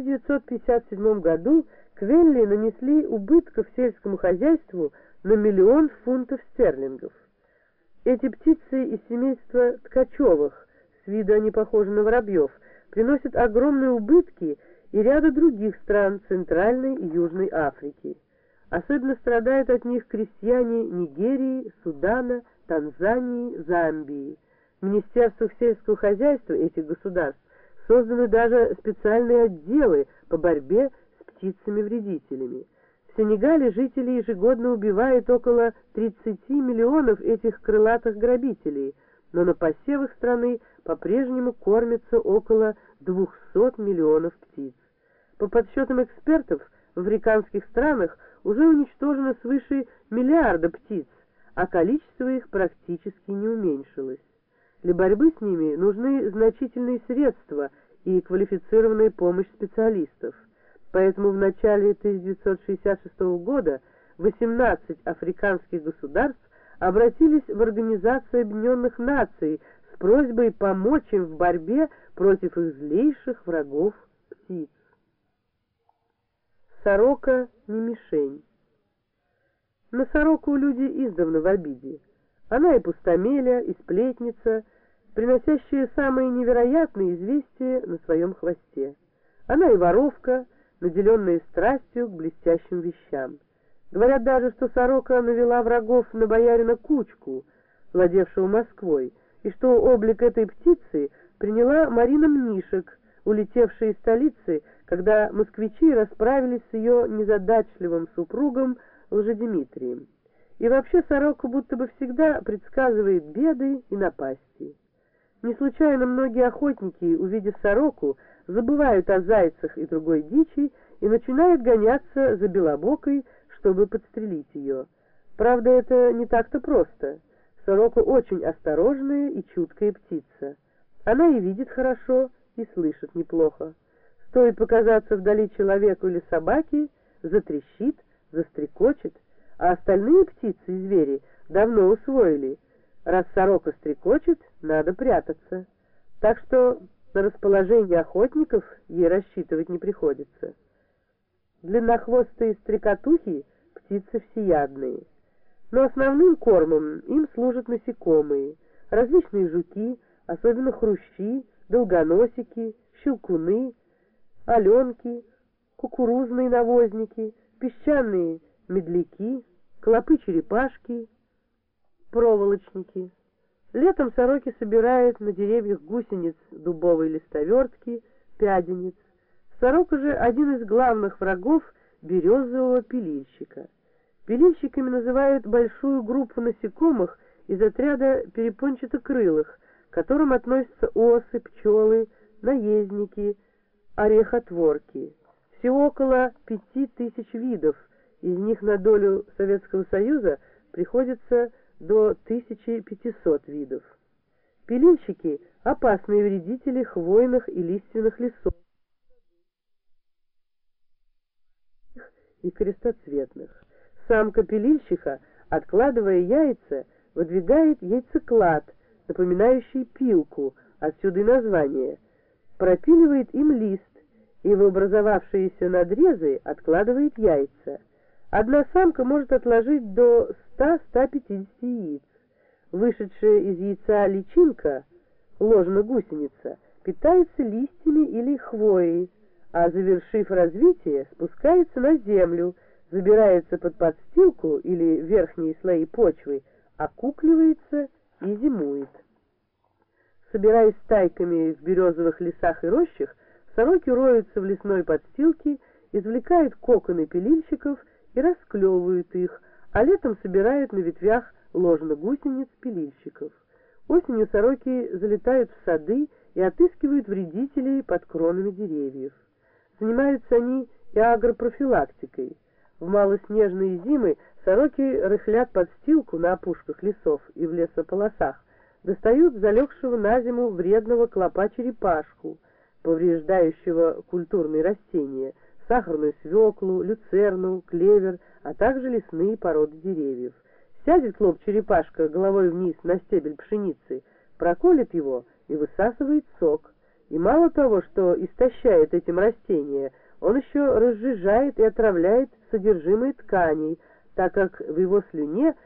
1957 году Квелли нанесли убытков сельскому хозяйству на миллион фунтов стерлингов. Эти птицы из семейства ткачевых, с виду они похожи на воробьев, приносят огромные убытки и ряду других стран Центральной и Южной Африки. Особенно страдают от них крестьяне Нигерии, Судана, Танзании, Замбии. В министерствах сельского хозяйства этих государств созданы даже специальные отделы по борьбе с птицами-вредителями. В Сенегале жители ежегодно убивают около 30 миллионов этих крылатых грабителей, но на посевах страны по-прежнему кормятся около 200 миллионов птиц. По подсчетам экспертов, в африканских странах уже уничтожено свыше миллиарда птиц, а количество их практически не уменьшилось. Для борьбы с ними нужны значительные средства и квалифицированная помощь специалистов. Поэтому в начале 1966 года 18 африканских государств обратились в Организацию Объединенных Наций с просьбой помочь им в борьбе против их злейших врагов птиц. Сорока не мишень. На сороку люди издавна в обиде. Она и пустомеля, и сплетница, приносящая самые невероятные известия на своем хвосте. Она и воровка, наделенная страстью к блестящим вещам. Говорят даже, что сорока навела врагов на боярина Кучку, владевшего Москвой, и что облик этой птицы приняла Марина Мнишек, улетевшая из столицы, когда москвичи расправились с ее незадачливым супругом Лжедимитрием. И вообще сорока будто бы всегда предсказывает беды и напасти. Не случайно многие охотники, увидев сороку, забывают о зайцах и другой дичи и начинают гоняться за белобокой, чтобы подстрелить ее. Правда, это не так-то просто. Сорока очень осторожная и чуткая птица. Она и видит хорошо, и слышит неплохо. Стоит показаться вдали человеку или собаке, затрещит, застрекочет, а остальные птицы и звери давно усвоили. Раз сорока стрекочет, надо прятаться. Так что на расположение охотников ей рассчитывать не приходится. Длиннохвостые стрекотухи — птицы всеядные. Но основным кормом им служат насекомые, различные жуки, особенно хрущи, долгоносики, щелкуны, оленки, кукурузные навозники, песчаные медляки, клопы-черепашки, проволочники. Летом сороки собирают на деревьях гусениц дубовой листовертки, пядениц. Сорока же один из главных врагов березового пилильщика. Пилильщиками называют большую группу насекомых из отряда перепончатокрылых, к которым относятся осы, пчелы, наездники, орехотворки. Всего около пяти тысяч видов, из них на долю Советского Союза приходится до 1500 видов. Пилильщики – опасные вредители хвойных и лиственных лесов и крестоцветных. Самка пилильщика, откладывая яйца, выдвигает яйцеклад, напоминающий пилку, отсюда и название, пропиливает им лист и в образовавшиеся надрезы откладывает яйца. Одна самка может отложить до 100-150 яиц. Вышедшая из яйца личинка, ложно-гусеница, питается листьями или хвоей, а завершив развитие, спускается на землю, забирается под подстилку или верхние слои почвы, окукливается и зимует. Собираясь стайками в березовых лесах и рощах, сороки роются в лесной подстилке, извлекают коконы пилильщиков и расклевывают их, а летом собирают на ветвях ложно-гусениц пилильщиков. Осенью сороки залетают в сады и отыскивают вредителей под кронами деревьев. Занимаются они и агропрофилактикой. В малоснежные зимы сороки рыхлят подстилку на опушках лесов и в лесополосах, достают залегшего на зиму вредного клопа-черепашку, повреждающего культурные растения, сахарную свеклу, люцерну, клевер, а также лесные породы деревьев. Сядет клоп-черепашка головой вниз на стебель пшеницы, проколет его и высасывает сок. И мало того, что истощает этим растения, он еще разжижает и отравляет содержимое тканей, так как в его слюне